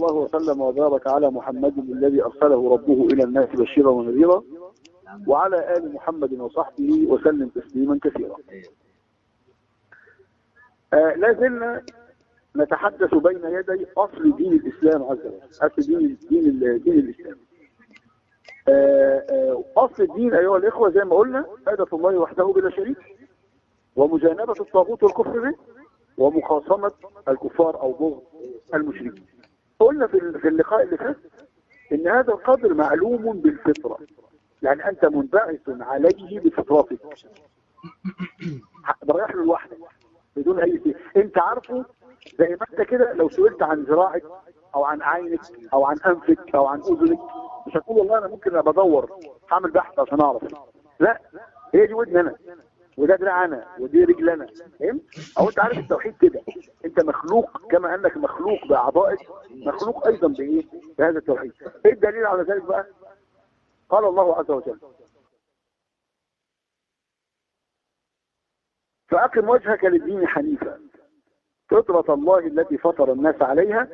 الله وسلم وبارك على محمد الذي أرسله ربه إلى الناس بشيرا ونذيرا وعلى آل محمد وصحبه وسلم تسليما كثيرا. آه لا زلنا نتحدث بين يدي أصل دين الإسلام عز وجل أصل دين, دين, دين الإسلام. آه آه أصل الدين أيها الإخوة زي ما قلنا عبادة الله وحده بلا شريك ومجانبة الطاغوت والكفر به ومخاصمة الكفار أو بغض المشركين. قلنا في اللقاء اللي فات إن هذا القدر معلوم بالفطرة يعني أنت منبعث عليه بفطرتك. رايح له لوحدك بدون أي شيء. أنت عارفه زي ما أنت كده لو سئلت عن ذراعك أو عن عينك أو عن أنفك أو عن أذنك مش هتقول والله أنا ممكن أبقى بدور هعمل بحث عشان أعرف. لا هي دي ودن أنا. وده دراع أنا ودي رجل أنا فهمت أو أنت عارف التوحيد كده. أنت مخلوق كما أنك مخلوق بأعضائك مخلوق أيضا بإيه؟ بهذا التوحيد. إيه الدليل على ذلك بقى؟ قال الله عز وجل فأقم وجهك للدين حنيفا فطرة الله التي فطر الناس عليها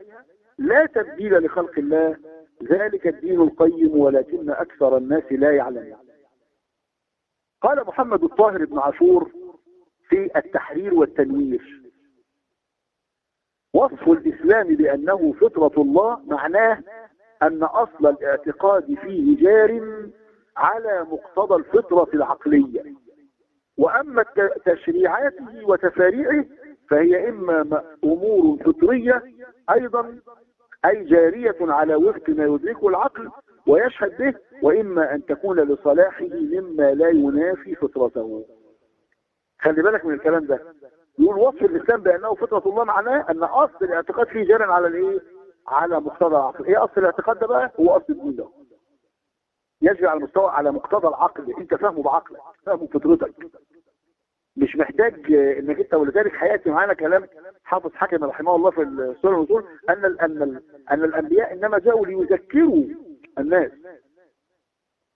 لا تبديل لخلق الله ذلك الدين القيم ولكن أكثر الناس لا يعلمون. قال محمد الطاهر بن عاشور في التحرير والتنوير. وصف الإسلام بأنه فطرة الله معناه أن أصل الاعتقاد فيه جار على مقتضى الفطرة العقلية. وأما تشريعاته وتفاريعه فهي إما أمور فطرية أيضا أي جارية على وفق ما يدركه العقل ويشهد به وإما أن تكون لصلاحه مما لا ينافي فطرته. خلي بالك من الكلام ده. يقول وصف الإسلام بأنه فطرة الله معناه أن أصل الاعتقاد فيه جارا على الإيه؟ على مقتضى العقل. إيه أصل الاعتقاد ده بقى؟ هو أصل الدين ده. يجري على المستوى على مقتضى العقل. أنت فاهمه بعقلك فاهمه بفطرتك مش محتاج إنك أنت ولذلك حياتي معانا كلام حافظ حكم رحمه الله في السنة والوصول أن أن أن الأنبياء إنما جاءوا ليذكروا الناس.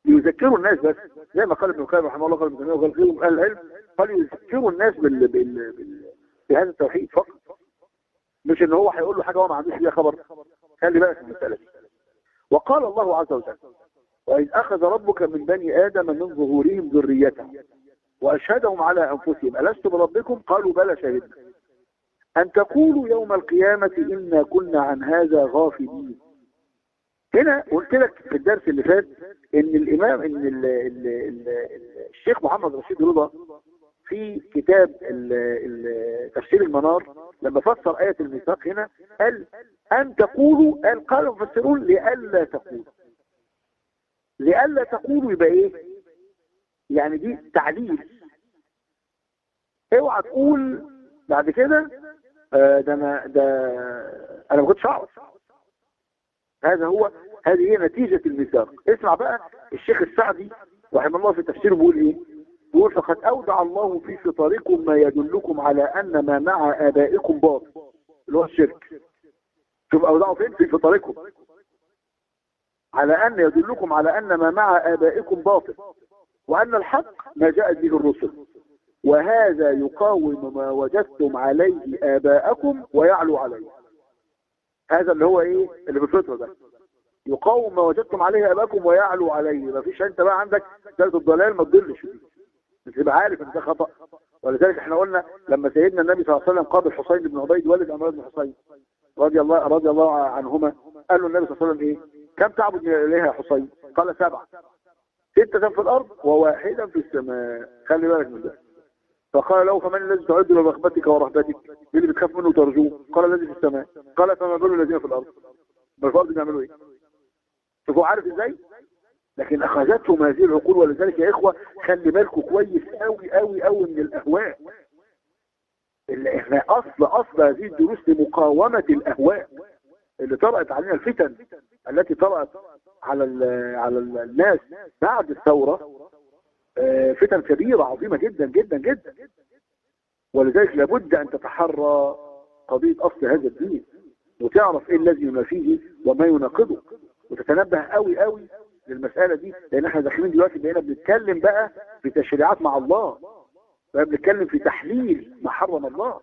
ليذكروا الناس بس. زي ما قال ابن القيم رحمه الله قال ابن تيمية وقال غيرهم أهل العلم قال يذكروا الناس بال بال بال بهذا التوحيد فقط. مش إن هو هيقول له حاجة هو ما عندوش فيها خبر. خلي بالك من المساله دي وقال الله عز وجل وإذ أخذ ربك من بني آدم من ظهورهم ذريتهم وأشهدهم على أنفسهم. ألست بربكم؟ قالوا بلى شهدنا أن تقولوا يوم القيامة إنا كنا عن هذا غافلين. هنا قلت لك في الدرس اللي فات إن الإمام إن ال ال ال الشيخ محمد رشيد رضا في كتاب تفسير المنار لما فسر آية الميثاق هنا قال أن تقولوا قال قال المفسرون لئلا تقولوا. لئلا تقولوا يبقى إيه؟ يعني دي تعليل. اوعى تقول بعد كده آه ده أنا ده أنا ما كنتش أعرف. هذا هو هذه هي نتيجة الميثاق. اسمع بقى الشيخ السعدي رحمه الله في تفسيره بيقول إيه بيقول فقد أودع الله في فطركم ما يدلكم على أن ما مع آبائكم باطل. اللي هو الشرك. شوف اودعوا فين؟ في فطركم. على أن يدلكم على أن ما مع آبائكم باطل وأن الحق ما جاءت به الرسل. وهذا يقاوم ما وجدتم عليه آباءكم ويعلو عليه. هذا اللي هو إيه؟ اللي بالفطرة ده. يقاوم ما وجدتم عليه آباءكم ويعلو عليه. ما فيش أنت بقى عندك ثالث الضلال ما تضلش تبقى عارف إن ده خطأ. ولذلك إحنا قلنا لما سيدنا النبي صلى الله عليه وسلم قابل حسين بن عبيد والد عمران بن حسين رضي الله رضي الله عنهما قال له النبي صلى الله عليه وسلم إيه؟ كم تعبد اليها يا حسين؟ قال سبعة. ستة في الأرض وواحدا في السماء. خلي بالك من ده. فقال له فمن الذي تعد لرغبتك ورهبتك؟ اللي بتخاف منه وترجوه. قال الذي في السماء. قال فما بال الذين في الأرض؟ ما الفرد بيعملوا إيه؟ شوفوا عارف إزاي؟ لكن أخذتهم هذه العقول ولذلك يا إخوة خلي بالكم كويس قوي قوي قوي من الأهواء. اللي إحنا أصل أصل هذه الدروس لمقاومة الأهواء اللي طرأت علينا الفتن التي طرأت على على الناس بعد الثورة. فتن كبيرة عظيمة جدا جدا جدا ولذلك لابد أن تتحرى قضية أصل هذا الدين وتعرف إيه الذي ينافيه وما يناقضه وتتنبه قوي قوي للمسألة دي لأن إحنا داخلين دلوقتي بقينا بنتكلم بقى في تشريعات مع الله بقى بنتكلم في تحليل ما حرم الله.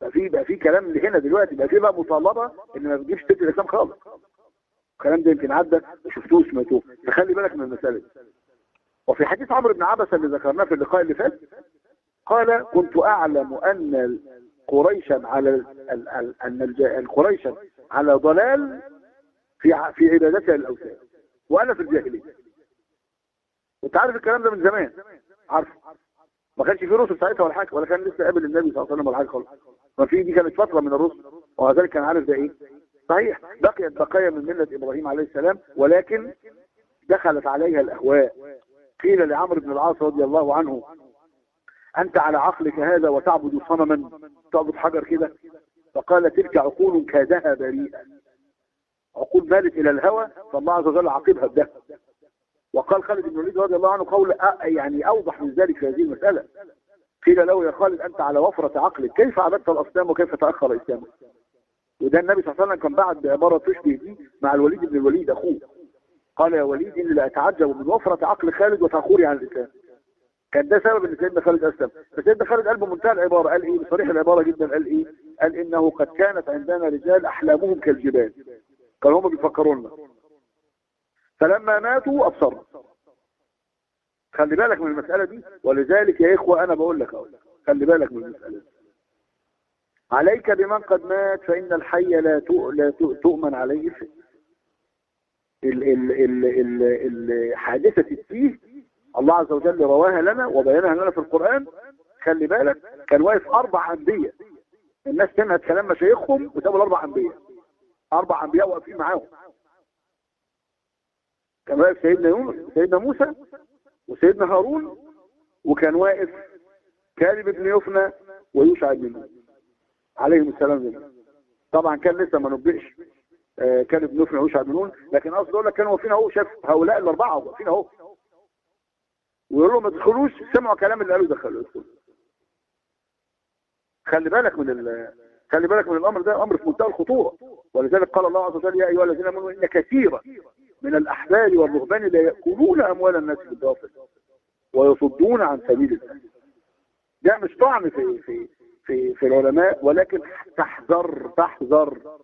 بقى في بقى في كلام هنا دلوقتي بقى في بقى مطالبة إن ما تجيبش ست الإسلام خالص. الكلام ده يمكن عدى ما شفتوش سمعتوه فخلي بالك من المسألة دي. وفي حديث عمرو بن عبس اللي ذكرناه في اللقاء اللي فات قال كنت أعلم أن قريشا على الج- قريشا على ضلال في في عبادتها للأوثان وأنا في الجاهلية. وانت عارف الكلام ده من زمان؟ عارفه ما كانش في رسل ساعتها ولا حاجة ولا كان لسه قابل النبي صلى الله عليه وسلم ولا حاجة خالص. ما في دي كانت فترة من الرسل وذلك كان عارف ده إيه؟ صحيح. بقيت بقايا من ملة إبراهيم عليه السلام ولكن دخلت عليها الأهواء. قيل لعمرو بن العاص رضي الله عنه أنت على عقلك هذا وتعبد صنما؟ تعبد حجر كده؟ فقال تلك عقول كادها بريئا عقول مالت إلى الهوى فالله عز وجل عاقبها بده. وقال خالد بن الوليد رضي الله عنه قول يعني أوضح من ذلك في هذه المسألة. قيل له يا خالد أنت على وفرة عقلك كيف عبدت الأصنام وكيف تأخر اسلامك وده النبي صلى الله عليه وسلم كان بعد بعباره تشبه دي مع الوليد بن الوليد أخوه. قال يا وليد إني لاتعجب من وفرة عقل خالد وتاخري عن الاسلام كان ده سبب إن سيدنا خالد أسلم. فسيدنا خالد قال بمنتهى العبارة قال إيه؟ بصريح العبارة جدا قال إيه؟ قال إنه قد كانت عندنا رجال أحلامهم كالجبال. كانوا هم بيفكرونا فلما ماتوا ابصروا خلي بالك من المسألة دي ولذلك يا إخوة أنا بقول لك أهو. خلي بالك من المسألة دي. عليك بمن قد مات فإن الحي لا تؤ... لا تؤ... تؤمن عليه شيء ال... ال... ال... ال... ال... حادثة التيه الله عز وجل رواها لنا وبينها لنا في القرآن. خلي بالك كان واقف أربع أنبياء. الناس سمعت كلام مشايخهم وسابوا الأربع أنبياء. أربع أنبياء واقفين معاهم. كان واقف سيدنا يونس سيدنا موسى وسيدنا هارون وكان واقف كالب بن يفنى ويوشع بن عليهم السلام جميعا. طبعا كان لسه ما نبئش آه، كالب بن يفنى ويوشع بن نون لكن قصدي أقول لك كانوا واقفين اهو شاف هؤلاء الأربعة واقفين اهو. ويقول لهم ما تدخلوش سمعوا كلام اللي قالوا دخلوا ادخلوا خلي بالك من ال... خلي بالك من الأمر ده أمر في منتهى الخطورة. ولذلك قال الله عز وجل يا أيها الذين آمنوا إن كثيرا من الاحبار والرهبان لا يأكلون أموال الناس بالباطل ويصدون عن سبيل الله. ده مش طعن في في في في العلماء ولكن تحذر تحذر.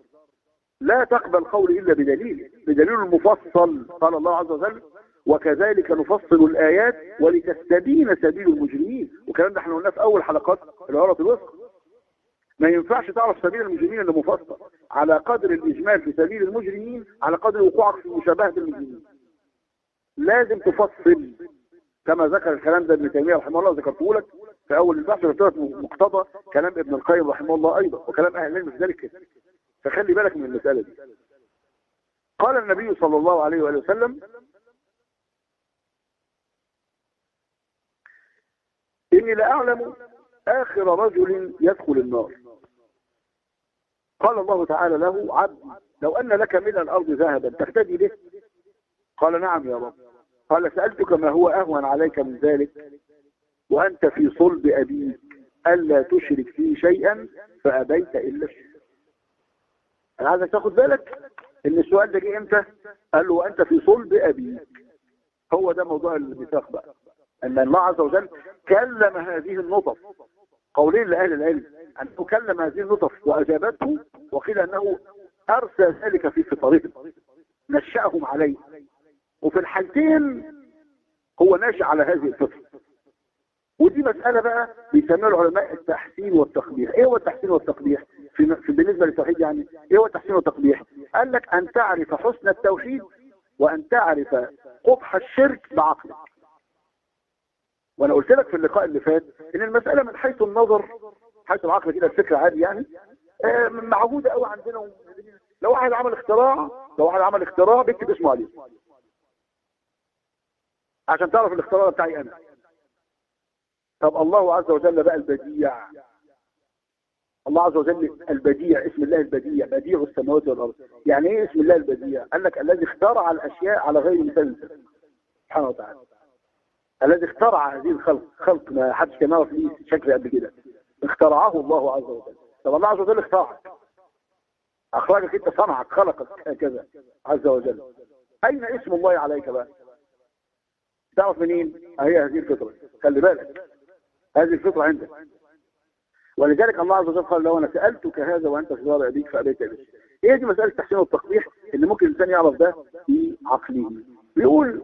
لا تقبل قول إلا بدليل بدليل المفصل قال الله عز وجل وكذلك نفصل الآيات ولتستبين سبيل المجرمين. والكلام ده إحنا قلناه في أول حلقات العرض الوسطى ما ينفعش تعرف سبيل المجرمين اللي مفصل. على قدر الإجمال في سبيل المجرمين على قدر وقوعك في مشابهة المجرمين. لازم تفصل. كما ذكر الكلام ده ابن تيمية رحمه الله ذكرته لك في أول البحث لك مقتضى كلام ابن القيم رحمه الله أيضا وكلام أهل العلم في ذلك. فخلي بالك من المسألة دي. قال النبي صلى الله عليه وآله وسلم إني لأعلم آخر رجل يدخل النار. قال الله تعالى له عبد لو أن لك من الأرض ذهبا تهتدي به. قال نعم يا رب. قال سألتك ما هو أهون عليك من ذلك؟ وأنت في صلب أبيك ألا تشرك فيه شيئا فأبيت إلا الشرك. أنا عايزك تاخد بالك إن السؤال ده جه إمتى؟ قال له وأنت في صلب أبيك. هو ده موضوع الميثاق بقى. أن الله عز وجل كلم هذه النطف قولين لأهل العلم أنه كلم هذه النطف وأجابته وقيل أنه أرسى ذلك في فطرهم. نشأهم عليه. وفي الحالتين هو ناشئ على هذه الفطرة. ودي مسألة بقى بيسميها العلماء التحسين والتقبيح. إيه هو التحسين والتقبيح؟ في, بالنسبة للتوحيد يعني إيه هو التحسين والتقبيح؟ قال لك أن تعرف حسن التوحيد وأن تعرف قبح الشرك بعقلك. وأنا قلت لك في اللقاء اللي فات إن المسألة من حيث النظر حيث العقل كده الفكرة عادي يعني آه معهودة قوي عندنا. لو واحد عمل اختراع لو واحد عمل اختراع بيكتب اسمه عليه. عشان تعرف الاختراع بتاعي أنا. طب الله عز وجل بقى البديع. الله عز وجل البديع اسم الله البديع بديع السماوات والأرض. يعني إيه اسم الله البديع؟ قال لك الذي اخترع الأشياء على غير مثال سبحانه وتعالى. الذي اخترع هذه الخلق خلق ما حدش كان يعرف ليه شكل قبل كده. اخترعه الله عز وجل. طب الله عز وجل اخترعك. أخرجك أنت صنعك خلقك هكذا. عز وجل. أين اسم الله عليك بقى؟ تعرف منين؟ هي هذه الفطرة. خلي بالك. هذه الفطرة عندك. ولذلك الله عز وجل قال له أنا سألتك هذا وأنت في ضرع ابيك فأبيت به هي دي مسألة التحسين والتقبيح اللي ممكن الإنسان يعرف ده في عقله. بيقول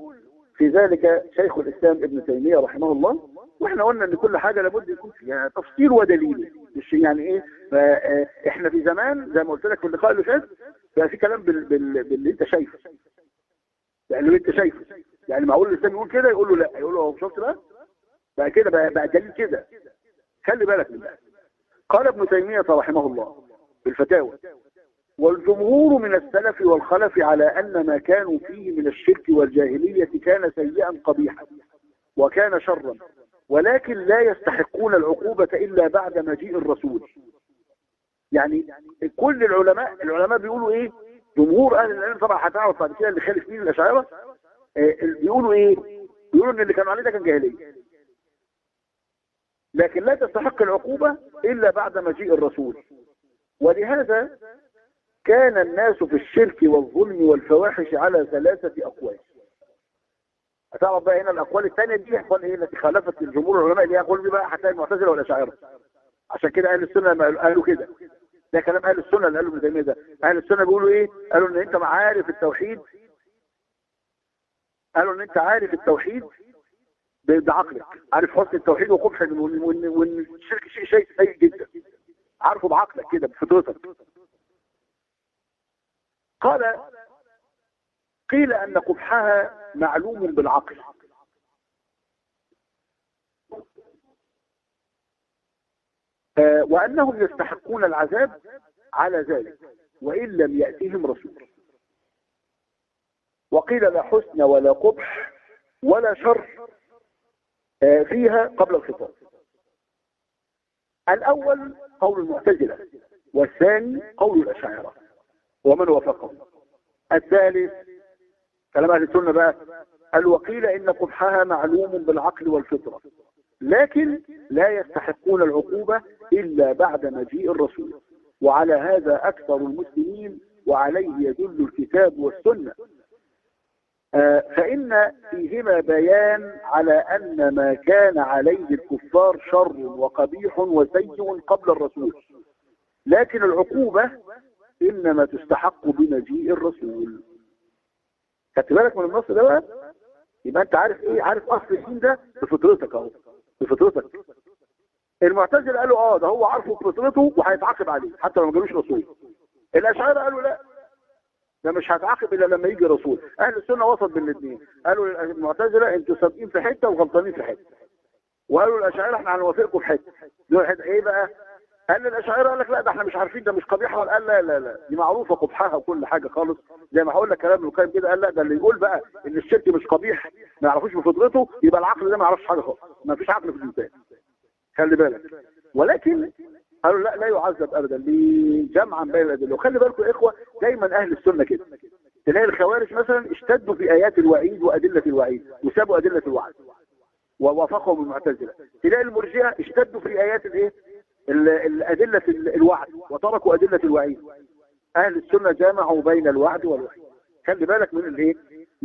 في ذلك شيخ الإسلام ابن تيمية رحمه الله وإحنا قلنا إن كل حاجة لابد يكون فيها تفصيل ودليل. مش يعني إيه؟ إحنا في زمان زي ما قلت لك في اللقاء اللي فات بقى في كلام بال... بال... باللي أنت شايفه. يعني اللي أنت شايفه. يعني معقول الإنسان يقول كده؟ يقول له لا. يقول له هو شفت بقى بقى كده بقى, بقى دليل كده. خلي بالك من ده. قال ابن تيمية رحمه الله في الفتاوى والجمهور من السلف والخلف على أن ما كانوا فيه من الشرك والجاهلية كان سيئا قبيحا وكان شرا ولكن لا يستحقون العقوبة إلا بعد مجيء الرسول. يعني كل العلماء العلماء بيقولوا إيه؟ جمهور أهل العلم طبعا هتعرف بعد كده اللي خالف مين؟ الاشاعره آه بيقولوا إيه؟ بيقولوا إن اللي كانوا عليه ده كان جاهلية. لكن لا تستحق العقوبة إلا بعد مجيء الرسول. ولهذا كان الناس في الشرك والظلم والفواحش على ثلاثة أقوال. هتعرف بقى هنا الأقوال الثانية دي؟ أقوال إيه التي خالفت الجمهور العلماء اللي دي بقى هتلاقي المعتزلة والاشاعره عشان كده أهل السنة قالوا كده. ده كلام أهل السنة اللي قالوا ابن ده. أهل السنة بيقولوا إيه؟ قالوا إن أنت عارف التوحيد. قالوا إن أنت عارف التوحيد. بعقلك. عارف حسن التوحيد وقبح وان الشرك شيء شيء سيء جدا. عارفه بعقلك كده بفطرتك. قال قيل أن قبحها معلوم بالعقل. آه وأنهم يستحقون العذاب على ذلك وإن لم يأتيهم رسول. وقيل لا حسن ولا قبح ولا شر. فيها قبل الخطاب. الأول قول المعتزلة والثاني قول الأشاعرة ومن وافقهم. الثالث كلام أهل السنة بقى قال وقيل إن قبحها معلوم بالعقل والفطرة لكن لا يستحقون العقوبة إلا بعد مجيء الرسول وعلى هذا أكثر المسلمين وعليه يدل الكتاب والسنة. آه فإن فيهما بيان على أن ما كان عليه الكفار شر وقبيح وسيء قبل الرسول. لكن العقوبة إنما تستحق بمجيء الرسول. خدت بالك من النص ده بقى؟ يبقى أنت عارف إيه؟ عارف أصل الدين ده؟ بفطرتك أهو. بفطرتك. المعتزله قالوا آه ده هو عارفه بفطرته وهيتعاقب عليه حتى لو ما جالوش رسول. الاشاعره قالوا لا. ده مش هتعاقب إلا لما يجي رسول. أهل السنة وسط بين الاثنين قالوا المعتزلة أنتوا صادقين في حتة وغلطانين في حتة. وقالوا الأشاعرة إحنا هنوافقكم في حتة. إيه بقى؟ قال الأشاعرة قال لك لا ده إحنا مش عارفين ده مش قبيحة. قال لا لا لا. دي معروفة قبحها وكل حاجة خالص. زي ما هقول لك كلام ابن القيم كده قال لا ده اللي يقول بقى إن الشرك مش قبيح ما يعرفوش بفطرته يبقى العقل ده ما يعرفش حاجة خالص. ما فيش عقل في الإنسان. خلي بالك. ولكن قالوا لا لا يعذب ابدا. لجمعا بين الأدلة. وخلي بالكم يا إخوة دايما أهل السنة كده. تلاقي الخوارج مثلا اشتدوا في آيات الوعيد وأدلة الوعيد وسابوا أدلة الوعد ووافقهم المعتزلة. تلاقي المرجئة اشتدوا في آيات الإيه؟ الأدلة الوعد وتركوا أدلة الوعيد. أهل السنة جامعوا بين الوعد والوعيد خلي بالك من الإيه؟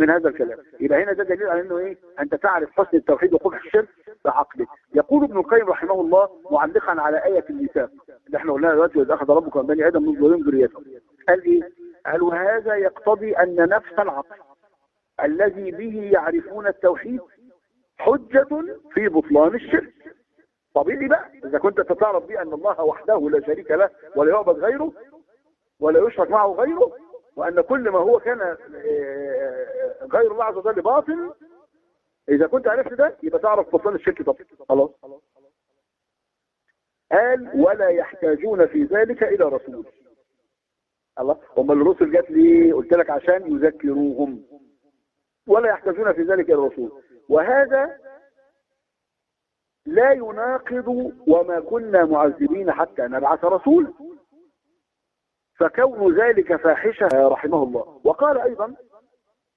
من هذا الكلام. يبقى هنا ده دليل على إنه إيه؟ أنت تعرف حسن التوحيد وقبح الشرك بعقلك. يقول ابن القيم رحمه الله معلقا على آية الميثاق اللي إحنا قلناها دلوقتي وإذا أخذ ربك من بني آدم من ظلم ذريته. قال إيه؟ قال وهذا يقتضي أن نفس العقل الذي به يعرفون التوحيد حجة في بطلان الشرك. طبيعي بقى؟ إذا كنت تعرف بيه ان الله وحده لا شريك له ولا يعبد غيره ولا يشرك معه غيره وأن كل ما هو كان غير الله عز وجل باطل. إذا كنت عرفت ده يبقى تعرف بطلان الشرك طبعا خلاص. قال ولا يحتاجون في ذلك إلى رسول. الله هم الرسل جات لي قلت لك عشان يذكروهم. ولا يحتاجون في ذلك إلى رسول. وهذا لا يناقض وما كنا معذبين حتى نبعث رسول فكون ذلك فاحشة رحمه الله. وقال أيضا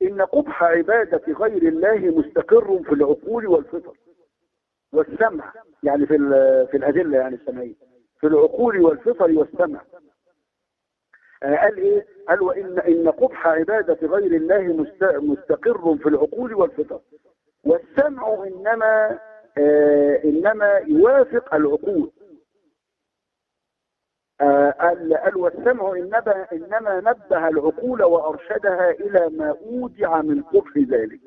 إن قبح عبادة غير الله مستقر في العقول والفطر والسمع يعني في في الأدلة يعني السمعية في العقول والفطر والسمع. قال إيه؟ قال وإن إن قبح عبادة غير الله مستقر في العقول والفطر والسمع إنما آه إنما يوافق العقول. آه، قال قال والسمع إنما, إنما نبه العقول وأرشدها إلى ما أودع من قبح ذلك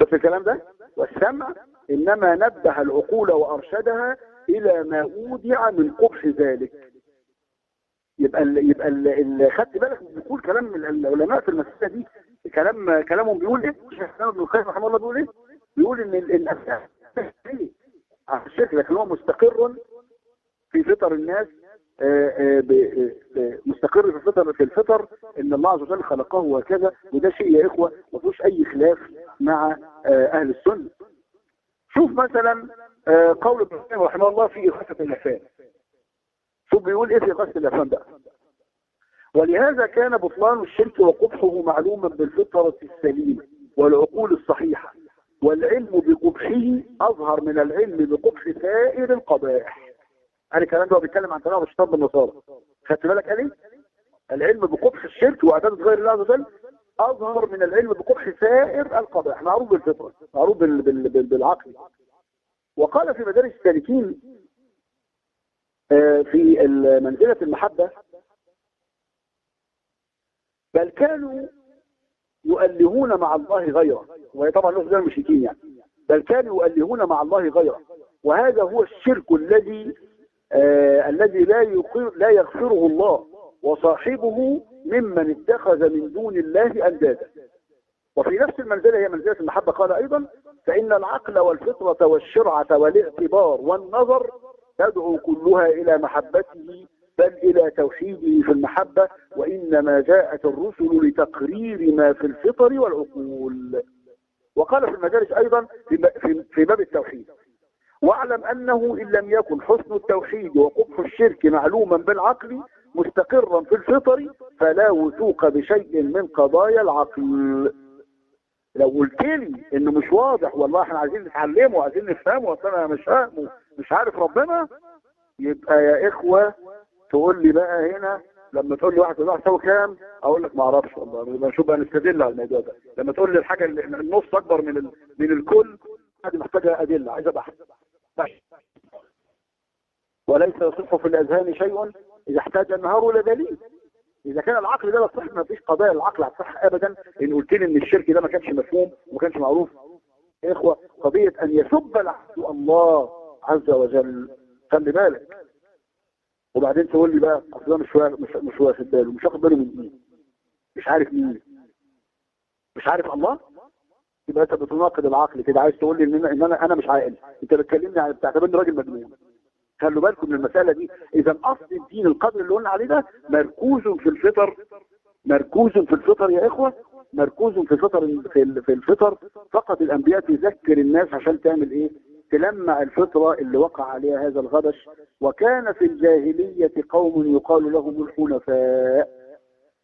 شفت الكلام ده والسمع إنما نبه العقول وأرشدها إلى ما أودع من قبح ذلك يبقى يبقى خدت بالك بيقول كلام العلماء في المسألة دي كلام كلامهم بيقول إيه؟ الشيخ ابن القيم رحمه الله بيقول إيه؟ بيقول إن الأساس على الشرك لكن هو مستقر في فطر الناس آه، آه، آه، مستقر في الفطر في الفطر إن الله عز وجل خلقه وكذا وده شيء يا إخوة ما فيهوش أي خلاف مع آه، أهل السنة. شوف مثلا آه، قول ابن القيم رحمه الله في اغاثه اللافان شوف بيقول إيه في اغاثه اللافان بقى ولهذا كان بطلان الشرك وقبحه معلوما بالفطرة السليمة والعقول الصحيحة والعلم بقبحه أظهر من العلم بقبح سائر القبائح قال الكلام ده هو بيتكلم عن تناول الشيطان بالنصارى خدت بالك قال إيه؟ العلم بقبح الشرك وعبادة غير الله عز وجل أظهر من العلم بقبح سائر القبائح معروف بالفطرة معروف بال- بال- بال- بالعقل وقال في مدارس السالكين آه، في منزلة المحبة بل كانوا يؤلهون مع الله غيره وهي طبعا غير المشركين يعني بل كانوا يؤلهون مع الله غيره وهذا هو الشرك الذي آه الذي لا لا يغفره الله وصاحبه ممن اتخذ من دون الله أندادا. وفي نفس المنزلة هي منزلة المحبة قال أيضا فإن العقل والفطرة والشرعة والاعتبار والنظر تدعو كلها إلى محبته بل إلى توحيده في المحبة وإنما جاءت الرسل لتقرير ما في الفطر والعقول. وقال في المدارس أيضا في باب التوحيد واعلم أنه إن لم يكن حسن التوحيد وقبح الشرك معلوما بالعقل مستقرا في الفطر فلا وثوق بشيء من قضايا العقل لو قلت لي انه مش واضح والله إحنا عايزين نتعلمه وعايزين نفهمه أصل أنا مش فاهمه مش عارف ربنا يبقى يا إخوة تقول لي بقى هنا لما تقول لي واحد واحد يساوي كام أقول لك ما أعرفش والله يبقى نشوف بقى نستدل على الموضوع ده لما تقول لي الحاجة اللي النص أكبر من. من الكل هذه محتاجة أدلة عايزه بحث بحث. وليس يصح في الأذهان شيء إذا احتاج النهار إلى دليل. إذا كان العقل ده لا صح ما فيش قضايا العقل هتصح ابدا. إن قلت لي إن الشرك ده ما كانش مفهوم وما كانش معروف. يا إخوة قضية أن يسب العبد الله عز وجل خلي بالك. وبعدين تقول لي بقى أصل ده مش مش مش واخد باله مش واخد باله من مين؟ مش عارف مين. مش عارف الله؟ يبقى انت بتناقض العقل كده عايز تقول لي إن أنا إن أنا, مش عاقل. انت بتكلمني عن بتعتبرني راجل مجنون. خلوا بالكم من المسألة دي. إذا أصل الدين القدر اللي قلنا عليه ده مركوز في الفطر مركوز في الفطر يا إخوة مركوز في الفطر في ال- في الفطر. فقط الأنبياء تذكر الناس عشان تعمل إيه؟ تلمع الفطرة اللي وقع عليها هذا الغبش. وكان في الجاهلية قوم يقال لهم الحنفاء.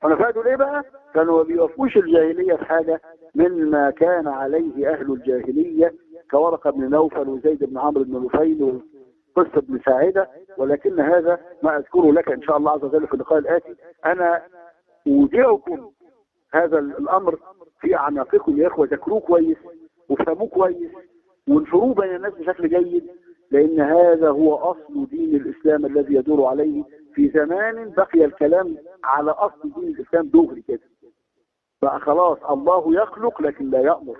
حنفاء دول إيه بقى؟ كانوا ما الجاهلية في حاجة مما كان عليه أهل الجاهلية كورقة بن نوفل وزيد بن عمرو بن نفيل قصة ابن ساعدة ولكن هذا ما أذكره لك إن شاء الله عز وجل في اللقاء الآتي. أنا أودعكم هذا الأمر في أعناقكم يا إخوة ذاكروه كويس وافهموه كويس وانشروه بين الناس بشكل جيد لأن هذا هو أصل دين الإسلام الذي يدور عليه في زمان بقي الكلام على أصل دين الإسلام دغري كده. بقى خلاص الله يخلق لكن لا يأمر.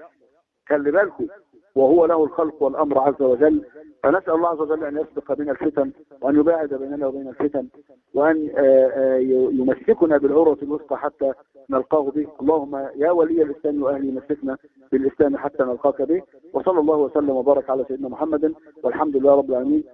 خلي بالكم وهو له الخلق والأمر عز وجل. فنسأل الله عز وجل أن يسبق بنا الفتن وأن يباعد بيننا وبين الفتن وأن آه، آه، يمسكنا بالعروة الوسطى حتى نلقاه به. اللهم يا ولي الإسلام وأهلي مسكنا بالإسلام حتى نلقاك به. وصلى الله وسلم وبارك على سيدنا محمد والحمد لله رب العالمين.